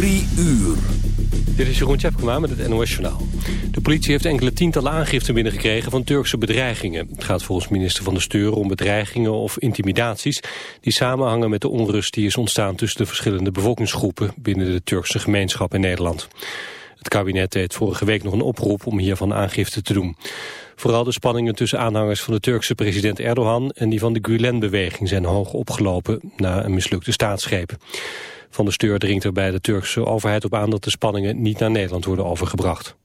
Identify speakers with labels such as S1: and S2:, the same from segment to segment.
S1: Drie uur.
S2: Dit is Jeroen Tjepkema met het NOS Journaal. De politie heeft enkele tientallen aangiften binnengekregen van Turkse bedreigingen. Het gaat volgens minister van de Steur om bedreigingen of intimidaties... die samenhangen met de onrust die is ontstaan tussen de verschillende bevolkingsgroepen... binnen de Turkse gemeenschap in Nederland. Het kabinet deed vorige week nog een oproep om hiervan aangifte te doen. Vooral de spanningen tussen aanhangers van de Turkse president Erdogan... en die van de Gulen-beweging zijn hoog opgelopen na een mislukte staatsgreep. Van de Steur dringt er bij de Turkse overheid op aan dat de spanningen niet naar Nederland worden overgebracht.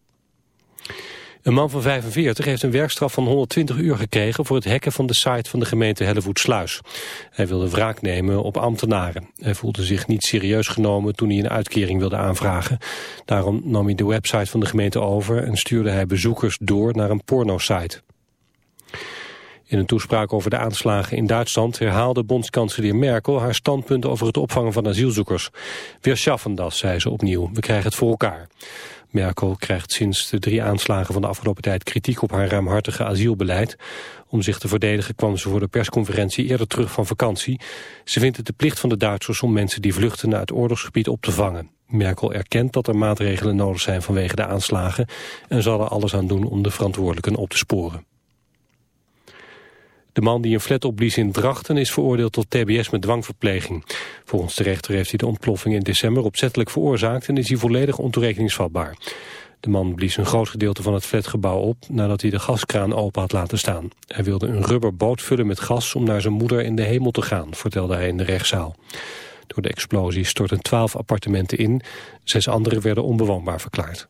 S2: Een man van 45 heeft een werkstraf van 120 uur gekregen voor het hacken van de site van de gemeente Hellevoetsluis. Hij wilde wraak nemen op ambtenaren. Hij voelde zich niet serieus genomen toen hij een uitkering wilde aanvragen. Daarom nam hij de website van de gemeente over en stuurde hij bezoekers door naar een pornosite. In een toespraak over de aanslagen in Duitsland herhaalde bondskanselier Merkel haar standpunt over het opvangen van asielzoekers. Weer schaffen dat, zei ze opnieuw. We krijgen het voor elkaar. Merkel krijgt sinds de drie aanslagen van de afgelopen tijd kritiek op haar ruimhartige asielbeleid. Om zich te verdedigen kwam ze voor de persconferentie eerder terug van vakantie. Ze vindt het de plicht van de Duitsers om mensen die vluchten naar het oorlogsgebied op te vangen. Merkel erkent dat er maatregelen nodig zijn vanwege de aanslagen en zal er alles aan doen om de verantwoordelijken op te sporen. De man die een flat opblies in Drachten is veroordeeld tot tbs met dwangverpleging. Volgens de rechter heeft hij de ontploffing in december opzettelijk veroorzaakt en is hij volledig ontoerekeningsvatbaar. De man blies een groot gedeelte van het flatgebouw op nadat hij de gaskraan open had laten staan. Hij wilde een rubberboot vullen met gas om naar zijn moeder in de hemel te gaan, vertelde hij in de rechtszaal. Door de explosie stortten twaalf appartementen in, zes andere werden onbewoonbaar verklaard.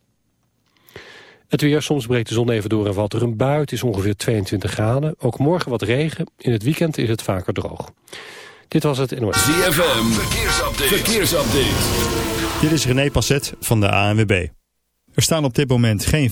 S2: Het weer, soms breekt de zon even door en valt er een bui. Het is ongeveer 22 graden. Ook morgen wat regen. In het weekend is het vaker droog. Dit was het NOS.
S1: ZFM, verkeersupdate. verkeersupdate.
S3: Dit is René Passet van de ANWB. Er staan op dit moment geen...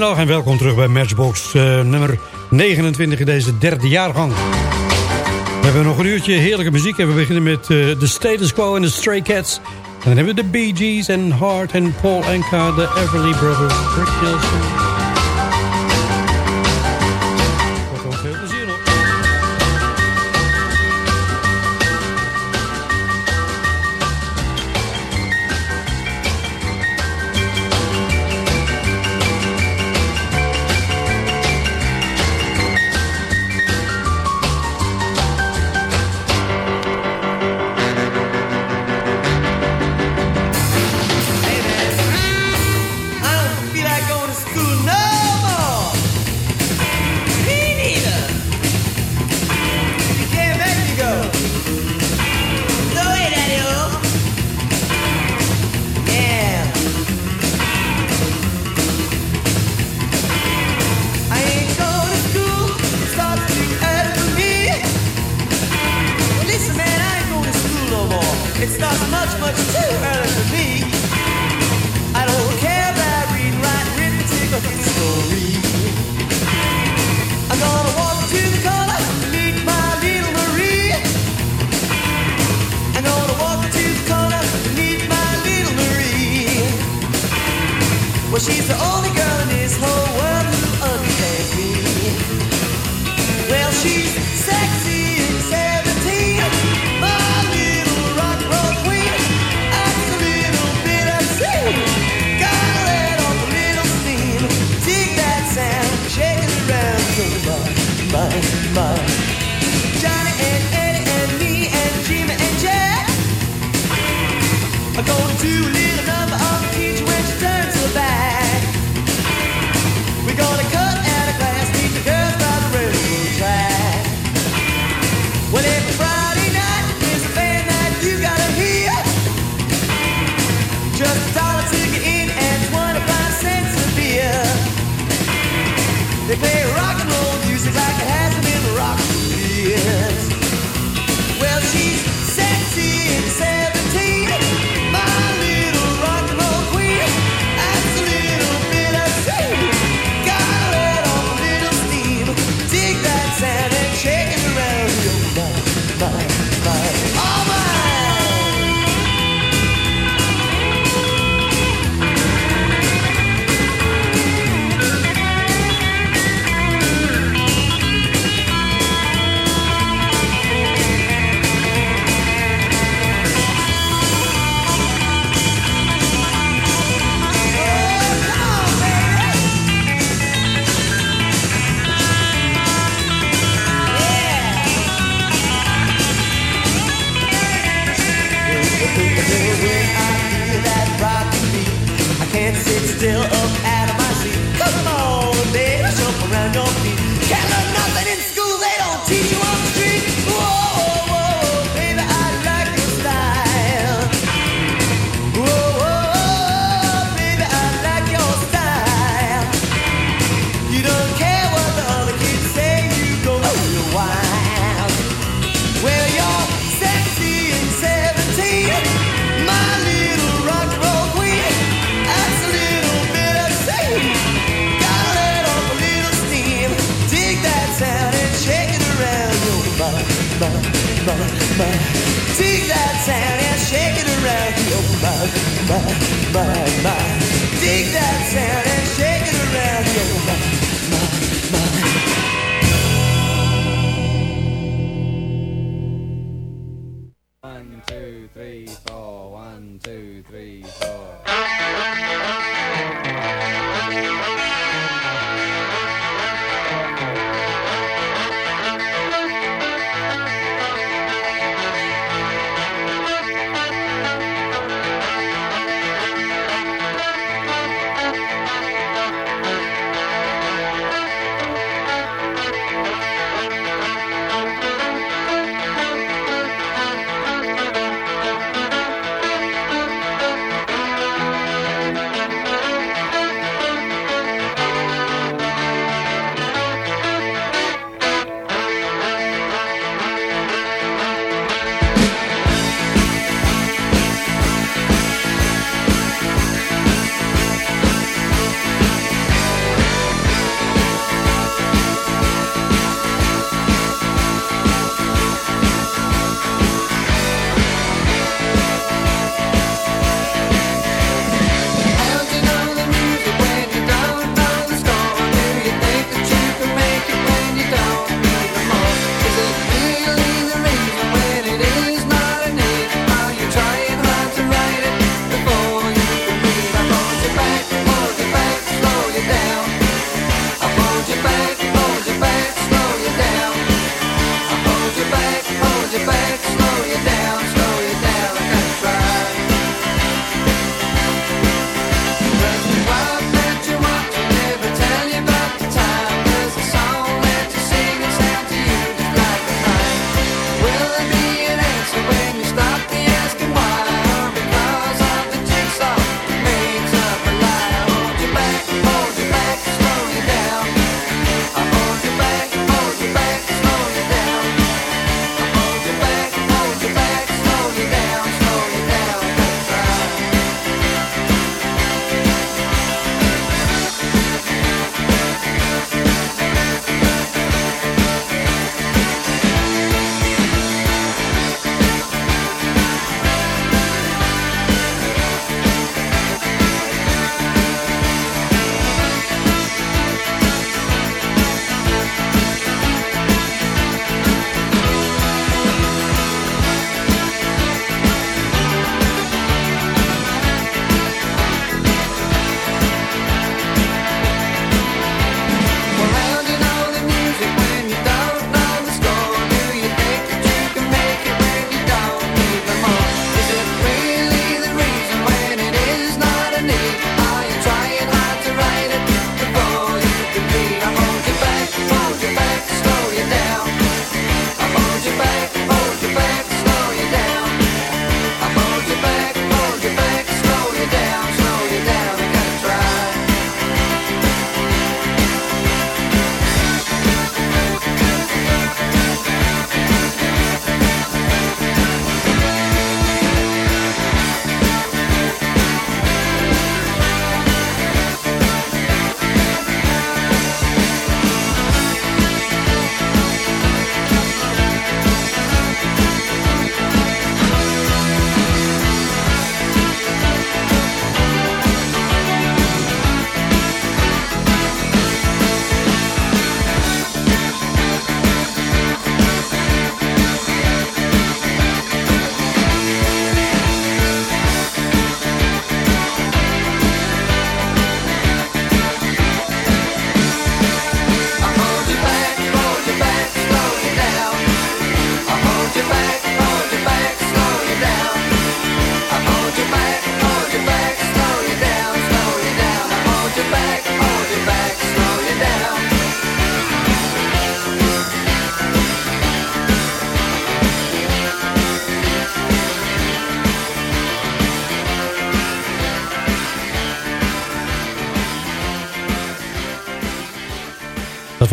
S4: Goedemiddag en welkom terug bij Matchbox uh, nummer 29 in deze derde jaargang. We hebben nog een uurtje heerlijke muziek en we beginnen met uh, The Status Quo en The Stray Cats. En dan hebben we de Bee Gees en Hart en Paul Anka, de Everly Brothers, Rick Nielsen...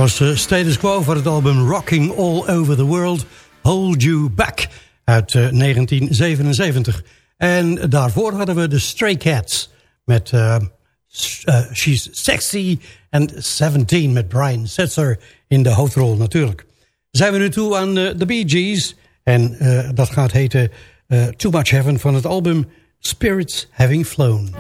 S4: was uh, Status Quo voor het album Rocking All Over The World, Hold You Back uit uh, 1977. En daarvoor hadden we de Stray Cats met uh, She's Sexy and 17 met Brian Setzer in de hoofdrol natuurlijk. Zijn we nu toe aan de Bee Gees en dat gaat heten Too Much Heaven van het album Spirits Having Flown.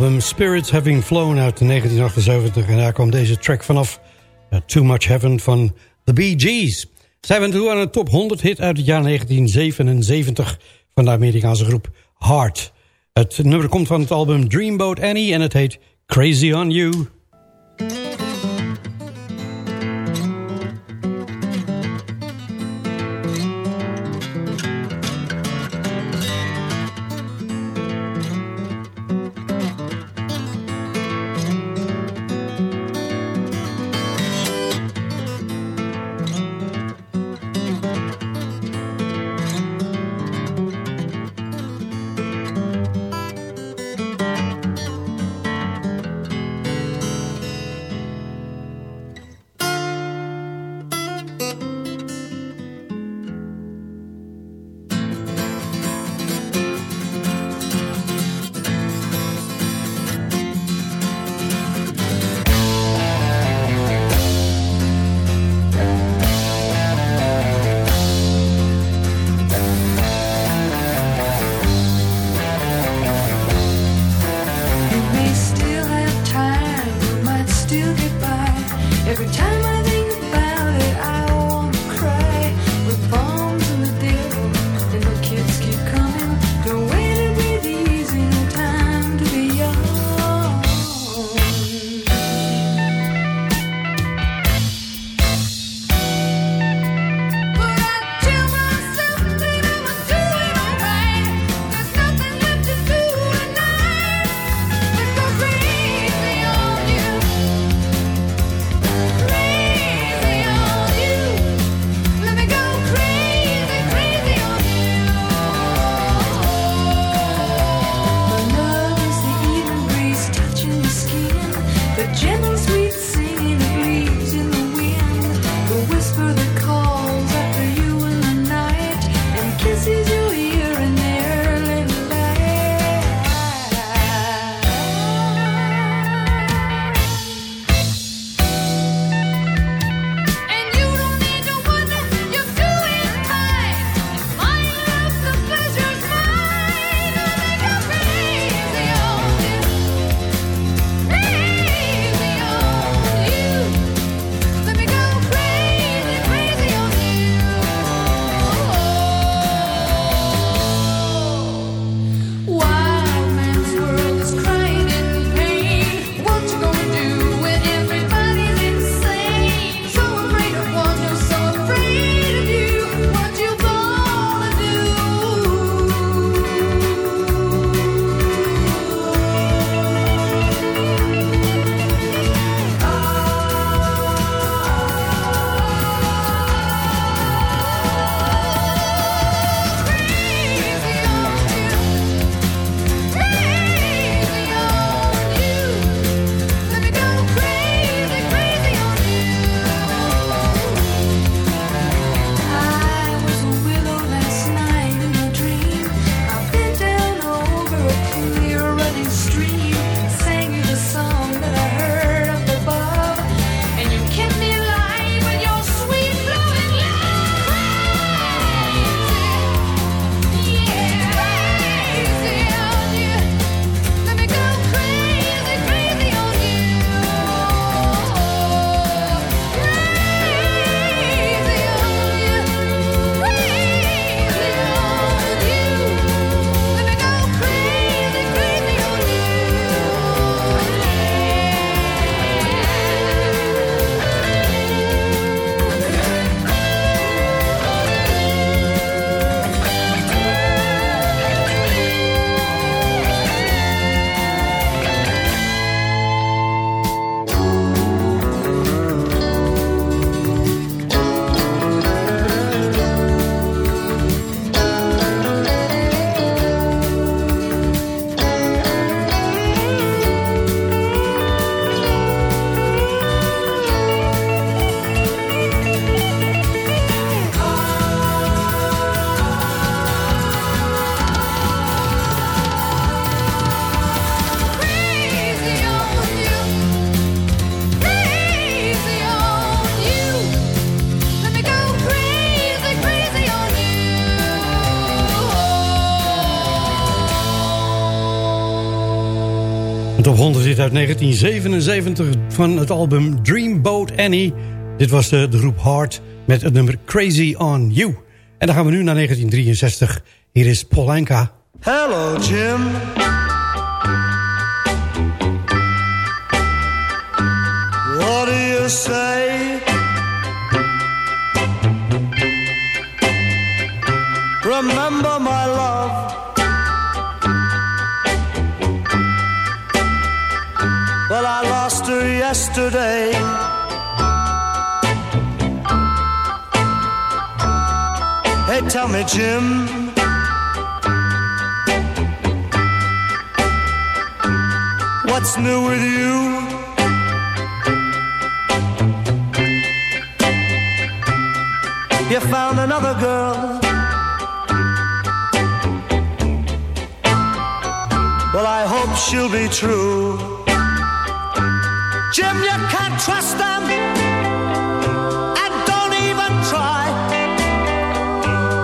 S4: Album Spirits Having Flown uit 1978. En daar kwam deze track vanaf. Too Much Heaven van The Bee Gees. Zijn we toe aan een top 100 hit uit het jaar 1977 van de Amerikaanse groep Heart. Het nummer komt van het album Dreamboat Annie en het heet Crazy on You. 100 zit uit 1977 van het album Dreamboat Annie. Dit was de, de groep Heart met het nummer Crazy on You. En dan gaan we nu naar 1963. Hier is Polanka.
S5: Hello, Jim. What do you say? Remember my love. Her yesterday. Hey, tell me, Jim. What's new with you? You found another girl. Well, I hope she'll be true. Jim, you can't trust them. And don't even try.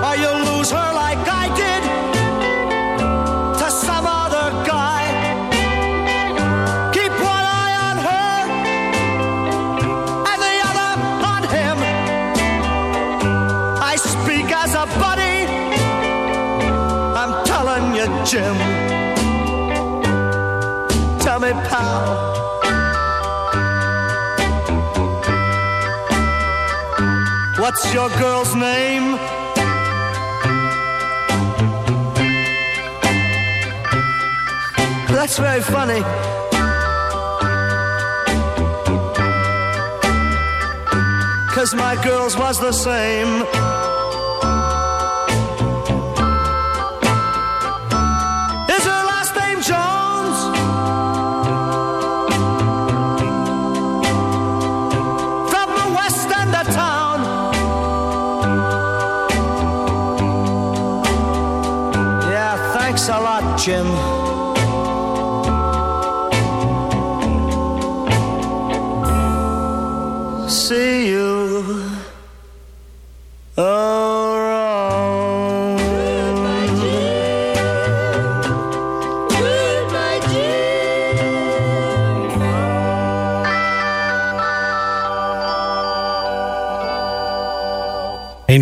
S5: Or you'll lose her like I did to some other guy. Keep one eye on her and the other on him. I speak as a buddy. I'm telling you, Jim. Tell me, pal. What's your girl's name? That's very funny. Cause my girl's was the same.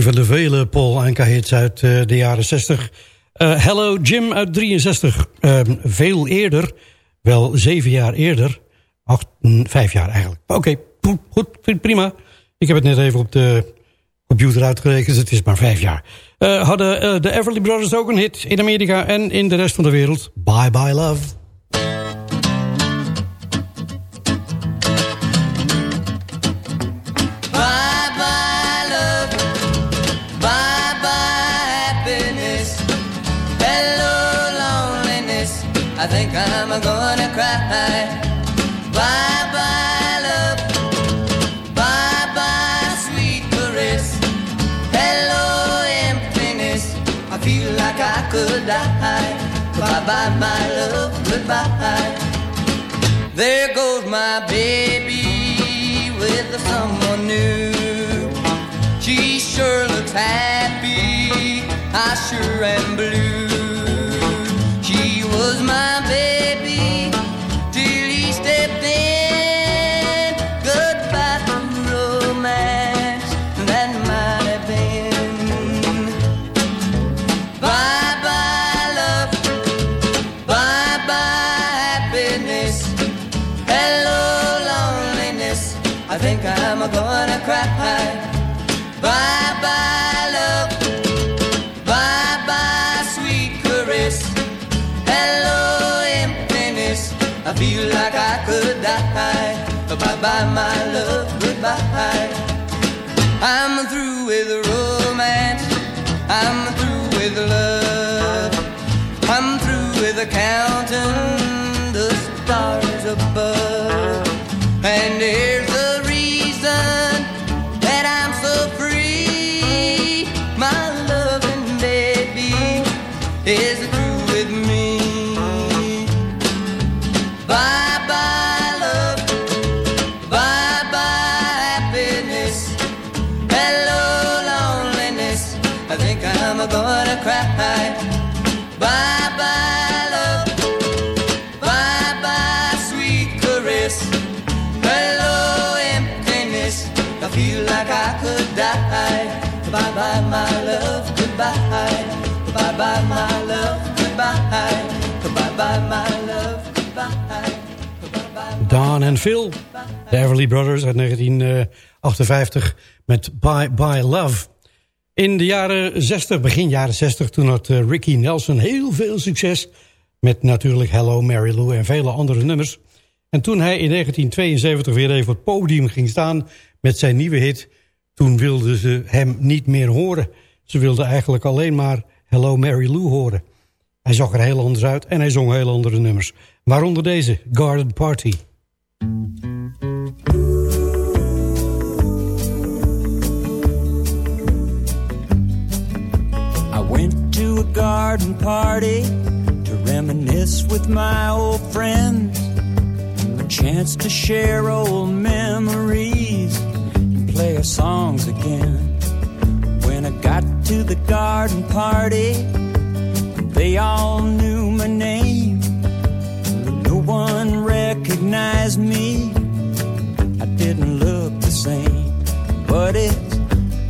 S4: Van de vele Paul Anka hits uit eh, de jaren 60. Eh, Hello Jim uit 63. Ehm, veel eerder, wel zeven jaar eerder. Acht, mm, vijf jaar eigenlijk. Oké, goed, prima. Ik heb het net even op de computer uitgerekend. Het is maar vijf jaar. Eh, hadden de Everly Brothers ook een hit in Amerika en in de rest van de wereld. Bye Bye Love.
S6: I think I'm gonna cry. Bye bye love, bye bye sweet caress, hello emptiness. I feel like I could die. Bye bye my love, goodbye. There goes my baby with someone new. She sure looks happy, I sure am blue. Die. Bye bye, my love. Goodbye. I'm through with romance. I'm through with love. I'm through with counting the stars above. And here's
S4: Don en Phil. De Everly Brothers uit 1958 met Bye Bye Love. In de jaren 60, begin jaren 60, toen had eh, Ricky Nelson heel veel succes... met natuurlijk Hello Mary Lou en vele andere nummers. En toen hij in 1972 weer even op het podium ging staan met zijn nieuwe hit... toen wilden ze hem niet meer horen. Ze wilden eigenlijk alleen maar Hello Mary Lou horen. Hij zag er heel anders uit en hij zong heel andere nummers. Waaronder deze, Garden Party.
S7: I went to a garden party to reminisce with my old friends. A chance to share old memories and play our songs again. When I got to the garden party, they all knew my name. But no one recognized me. I didn't look the same, but it's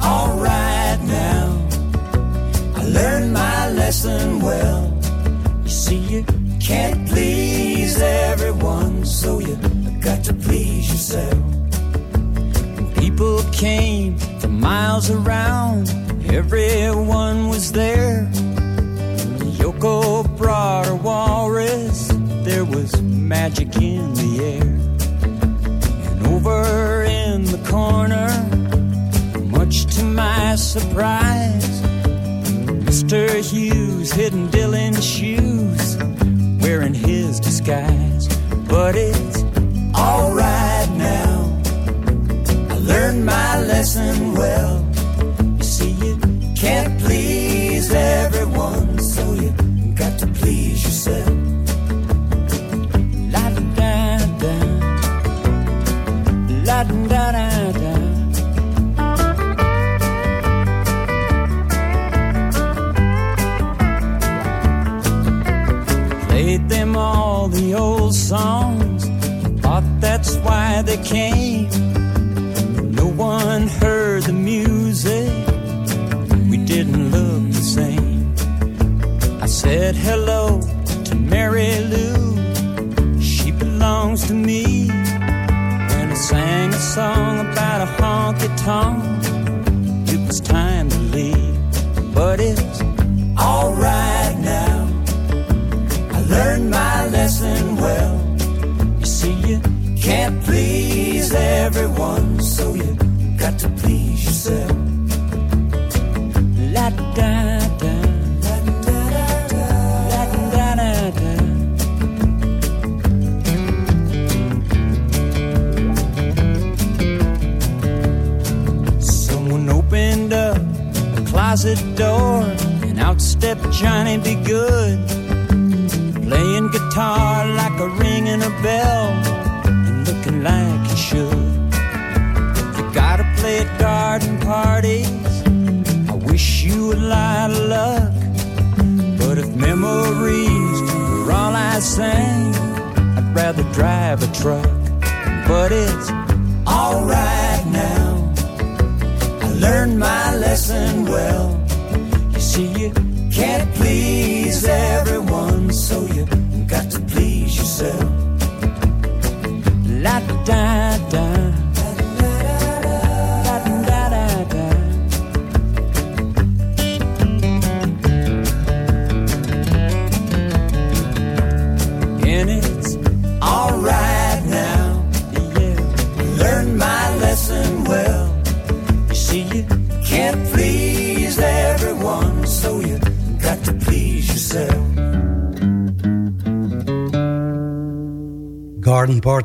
S7: alright now. I learned my lesson well. You see, you can't please everyone, so you got to please yourself. People came from miles around, everyone was there. Yoko brought her walrus, there was magic in the air. And over in the corner, much to my surprise, Mr. Hughes hidden Dylan's shoes, wearing his disguise. But it's alright now. I learned my lesson well. You see, you can't please everyone, so you got to please yourself.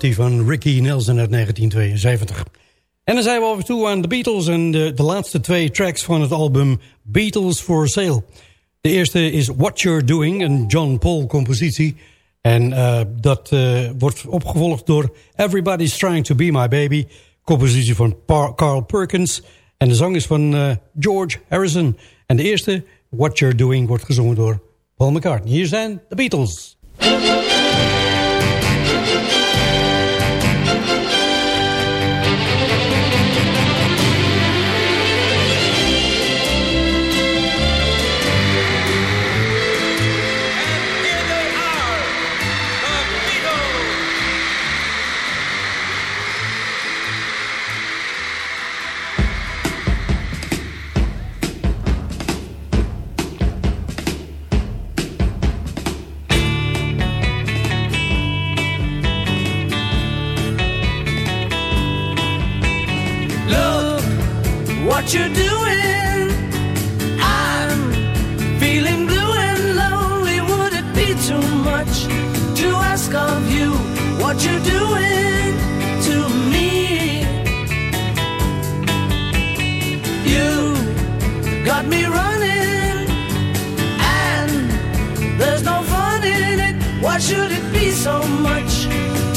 S4: Van Ricky Nelson uit 1972. En dan zijn we over toe aan de Beatles en de, de laatste twee tracks van het album Beatles for Sale. De eerste is What You're Doing, een John Paul compositie. En uh, dat uh, wordt opgevolgd door Everybody's Trying to Be My Baby, compositie van Carl Perkins. En de zang is van uh, George Harrison. En de eerste, What You're Doing, wordt gezongen door Paul McCartney. Hier zijn de Beatles.
S8: What you're doing. I'm feeling blue and lonely. Would it be too much to ask of you what you're doing to me? You got me running, and there's no fun in it. Why should it be so much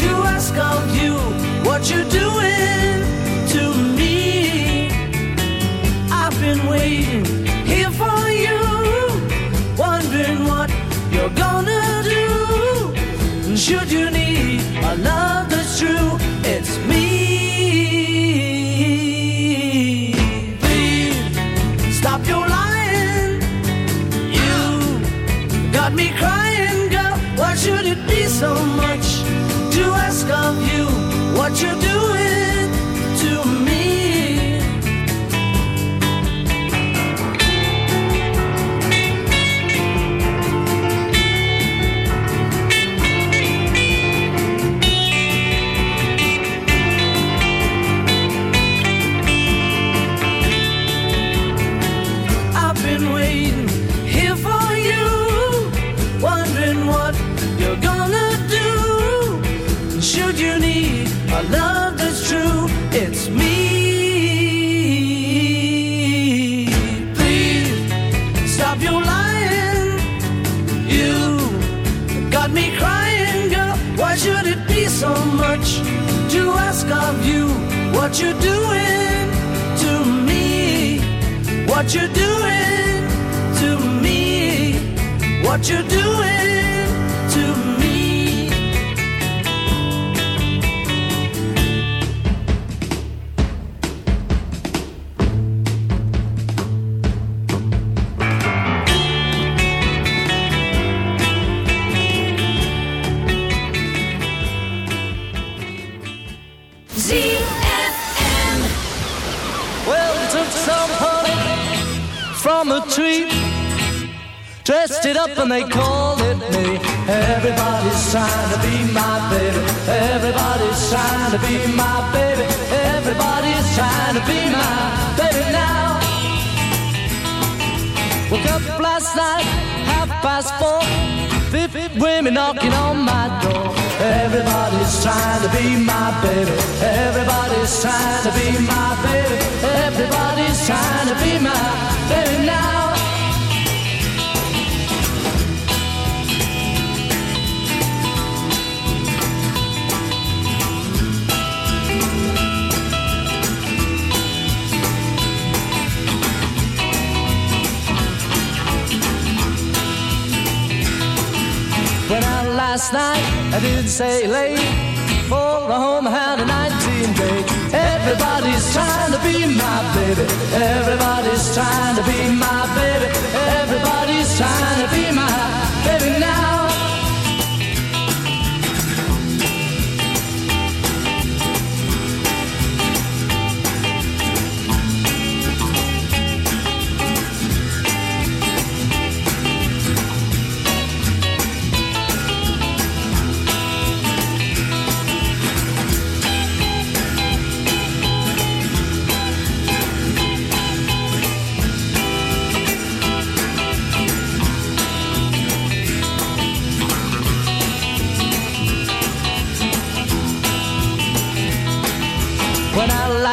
S8: to ask of you what you're doing waiting here for you, wondering what you're gonna do. Should you need a love that's true, it's me. Please stop your lying. You got me crying, girl. Why should it be so much to ask of you what you're doing What you're doing to me?
S9: ZFM.
S6: Well, took from a tree, dressed it up and they called it me. Everybody's trying to be my baby. Everybody's trying to be my baby. Everybody's trying to be my baby now. Woke up last night, half past four. Fifty women knocking on my door. Everybody's trying to be my baby. Everybody's trying to be my baby. Everybody's trying to be my baby now. Last night, I didn't say late. For a home had a 19 date. Everybody's trying to be my baby. Everybody's trying to be my baby. Everybody's trying to be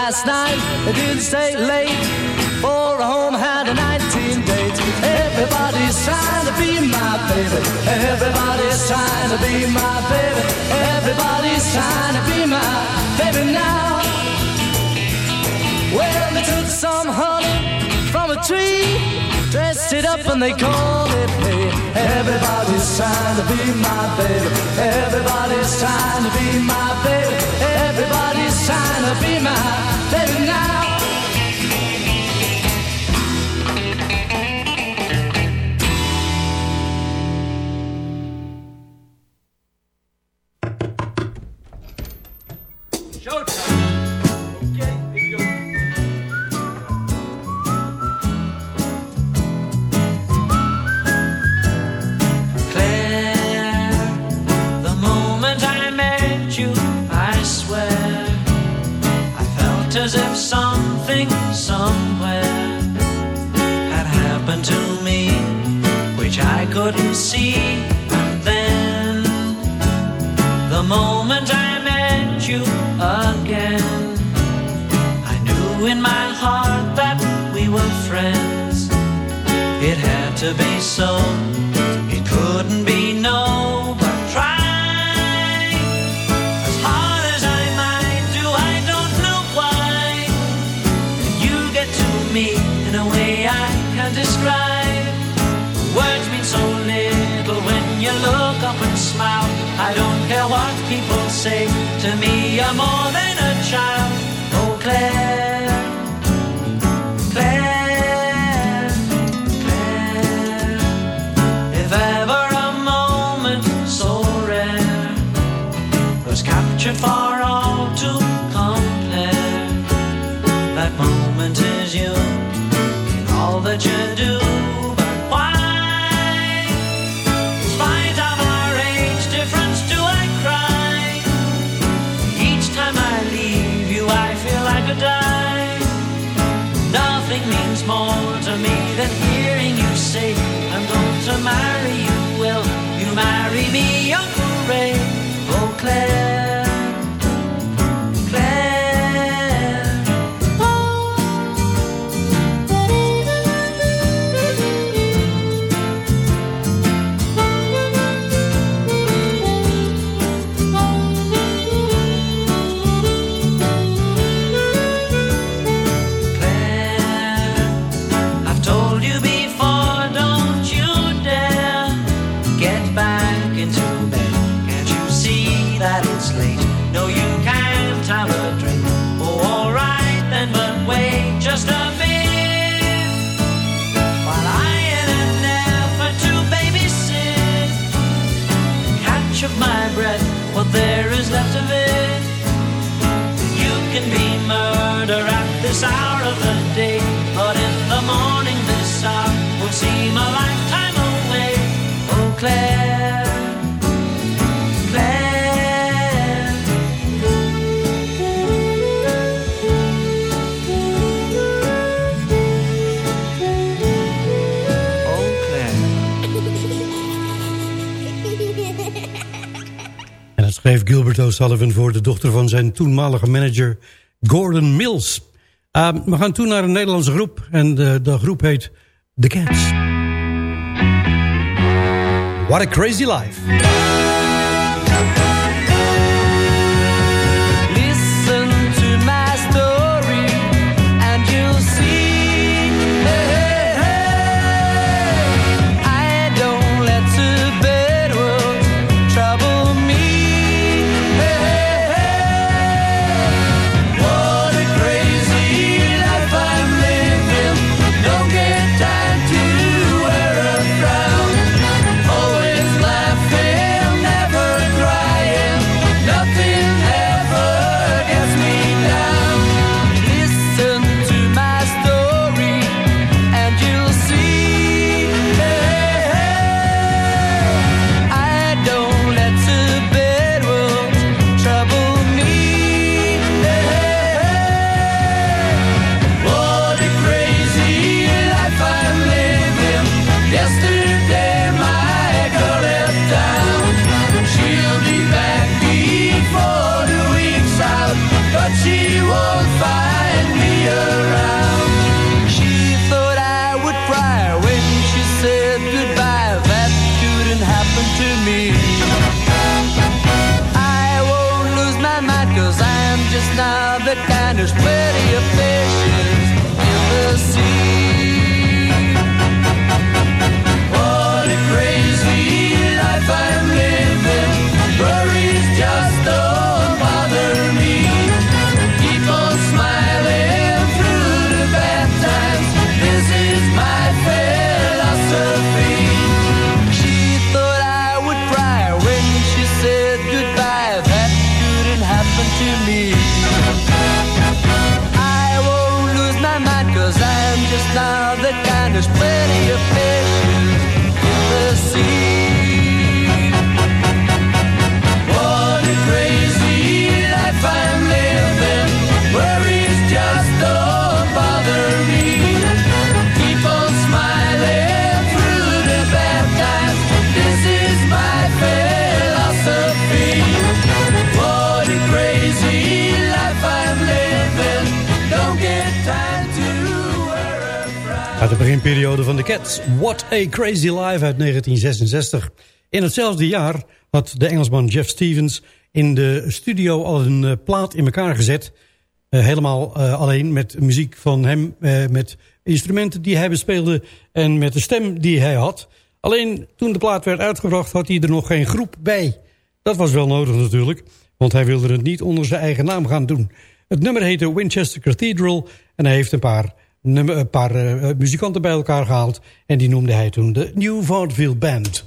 S6: last night, I didn't stay late. For a home had a 19 date. Everybody's trying to be my baby. Everybody's trying to be my baby. Everybody's trying to be my baby now. Well, they took some honey from a tree, dressed it up and they call it me. Everybody's trying to be my baby. Everybody's trying to be my baby. Everybody's trying to be my baby now.
S8: Sullivan voor, de dochter van zijn toenmalige manager Gordon Mills. Ah, we gaan toen naar een Nederlandse groep en de, de groep heet The Cats. What a crazy life.
S10: there's plenty of
S11: Uit de beginperiode van de Cats. What a Crazy Life uit 1966. In hetzelfde jaar had de Engelsman Jeff Stevens in de studio al een uh, plaat in elkaar gezet. Uh, helemaal uh, alleen met muziek van hem, met instrumenten die hij bespeelde en met de stem die hij had. Alleen toen de plaat werd uitgebracht had hij er nog geen groep bij. Dat was wel nodig natuurlijk, want hij wilde het niet onder zijn eigen naam gaan doen. Het nummer heette Winchester Cathedral en hij heeft een paar, een paar uh, muzikanten bij elkaar gehaald. En die noemde hij toen de New Vaudeville Band.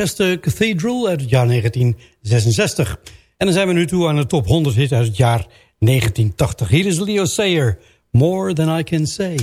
S11: En Winchester Cathedral uit het jaar 1966. En dan zijn we nu toe aan de top 100 hit uit het jaar 1980. Hier is Leo Sayer, More Than I Can Say.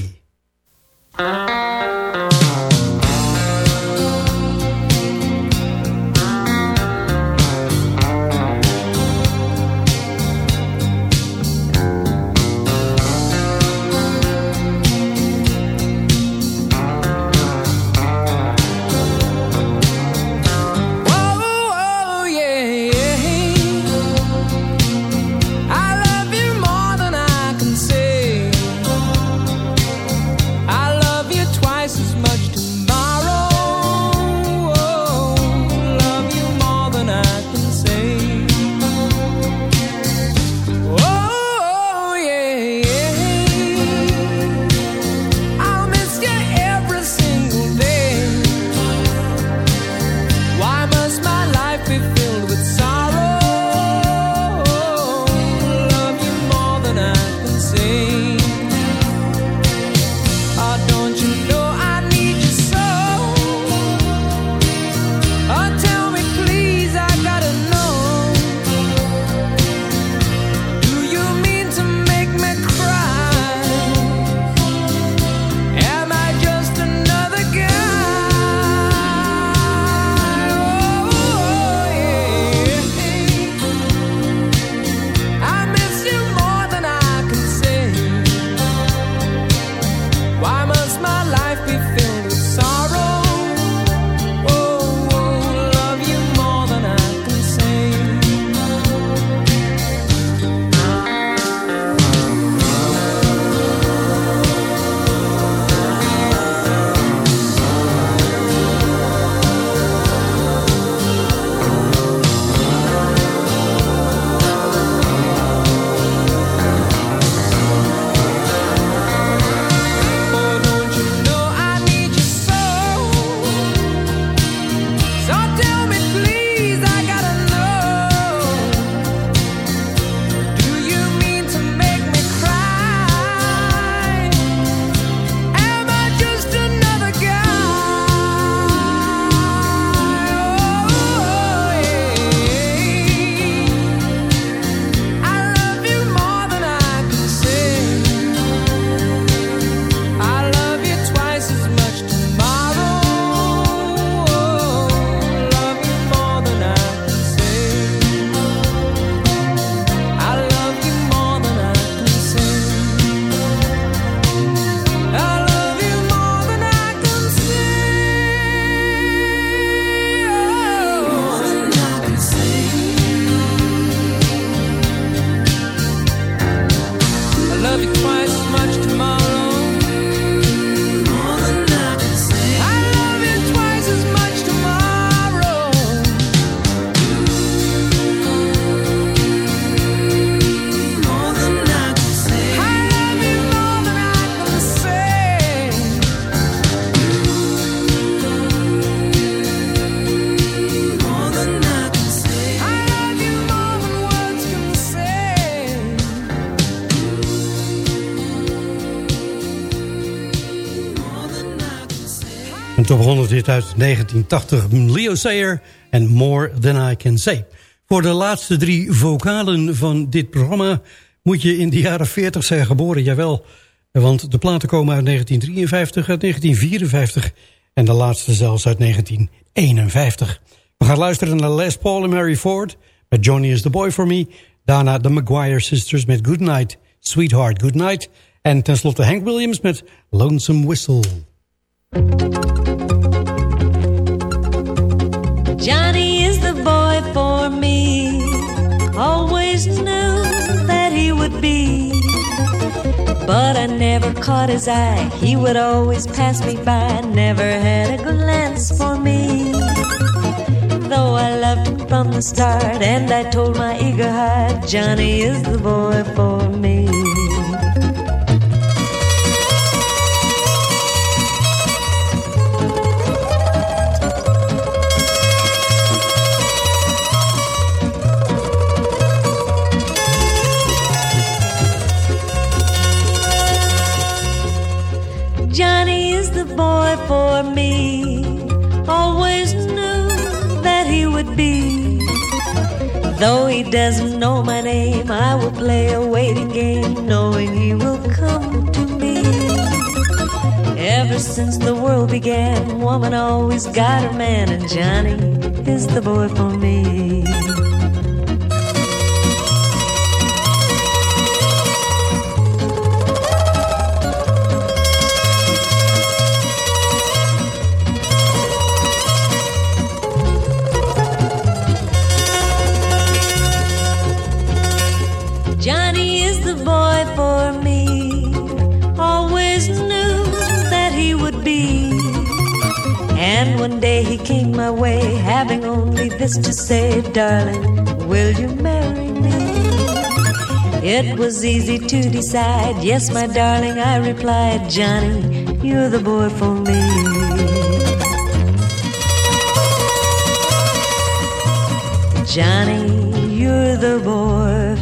S4: Top 100 hit uit 1980. Leo Sayer en More Than I Can Say. Voor de laatste drie vocalen van dit programma... moet je in de jaren 40 zijn geboren, jawel. Want de platen komen uit 1953, uit 1954... en de laatste zelfs uit 1951. We gaan luisteren naar Les Paul en Mary Ford... met Johnny is the Boy for Me. Daarna de Maguire Sisters met Good Night, Sweetheart, Good Night... en tenslotte Hank Williams met Lonesome Whistle.
S12: Be. But I never caught his eye. He would always pass me by. Never had a glance for me. Though I loved him from the start, and I told my eager heart, Johnny is the boy for me. For me. Always knew that he would be. Though he doesn't know my name, I will play a waiting game, knowing he will come to me. Ever since the world began, woman always got her man, and Johnny is the boy for me. Came my way, having only this to say, Darling, will you marry me? It was easy to decide. Yes, my darling, I replied, Johnny, you're the boy for me. Johnny, you're the boy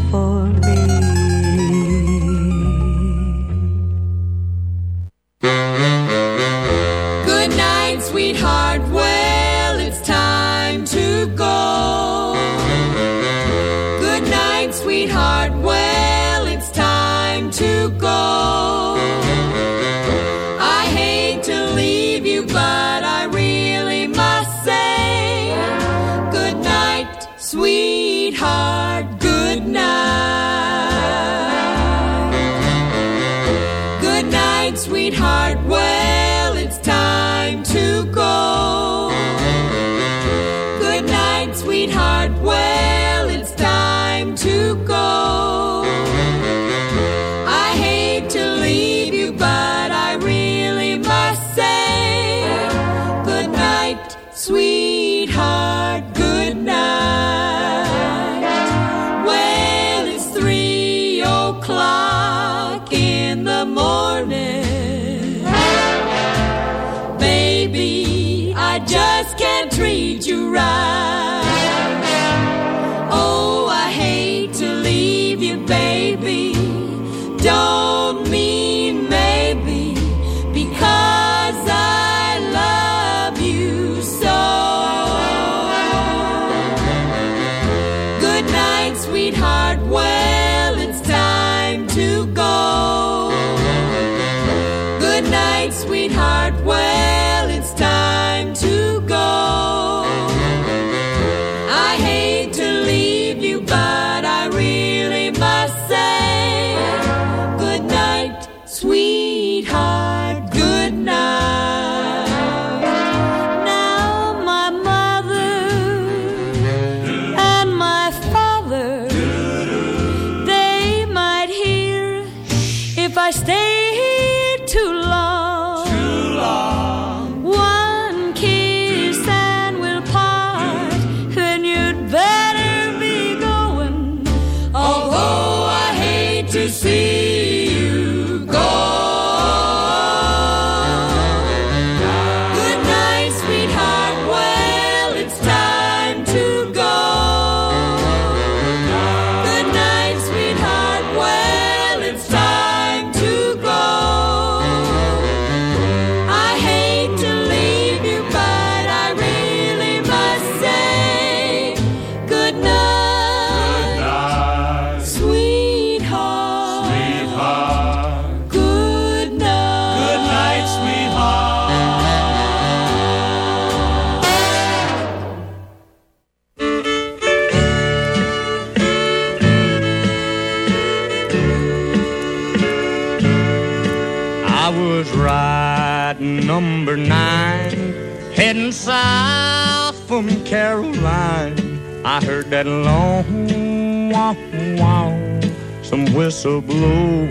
S13: Caroline. I heard that long wow wow, some whistle blow.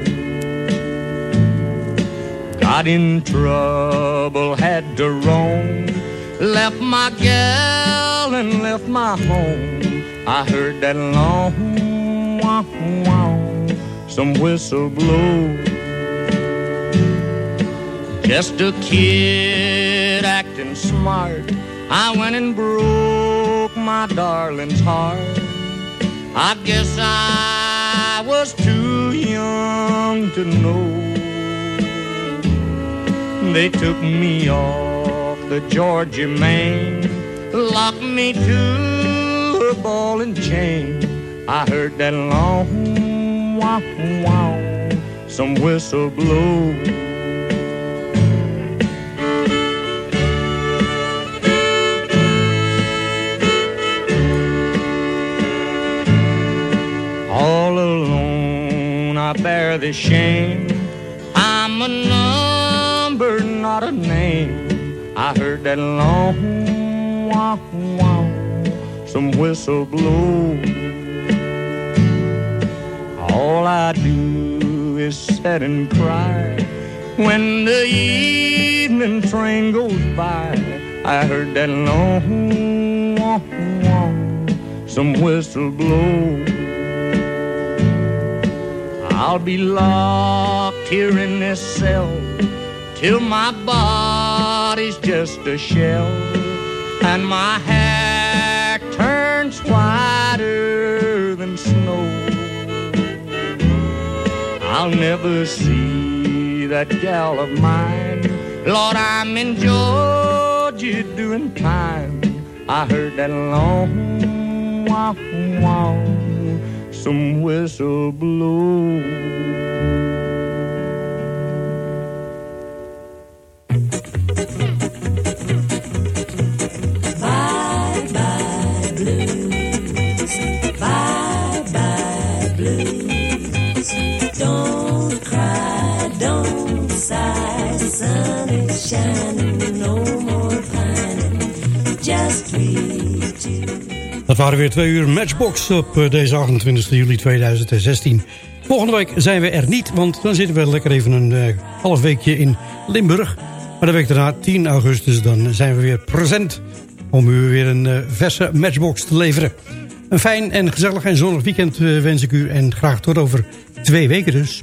S13: Got in trouble, had to roam. Left my gal and left my home. I heard that long wow wow, some whistle blow. Just a kid acting smart. I went and broke my darling's heart. I guess I was too young to know. They took me off the Georgia main, locked me to a ball and chain. I heard that long wow wow, some whistle blow. Bear the shame. I'm a number, not a name. I heard that long wow wow, some whistle blow. All I do is sit and cry when the evening train goes by. I heard that long wow wow, some whistle blow. I'll be locked here in this cell till my body's just a shell and my hair turns whiter than snow. I'll never see that gal of mine. Lord, I'm in Georgia doing time. I heard that long wow some whistle blow.
S14: Don't cry, don't sigh. Sun is shining,
S4: Dat waren weer twee uur Matchbox op eh, deze 28 juli 2016. Volgende week zijn we er niet, want dan zitten we lekker even een eh, half weekje in Limburg. Maar de week daarna, 10 augustus, dan zijn we weer present om u weer een eh, verse Matchbox te leveren. Een fijn en gezellig en zonnig weekend wens ik u en graag tot over twee weken dus.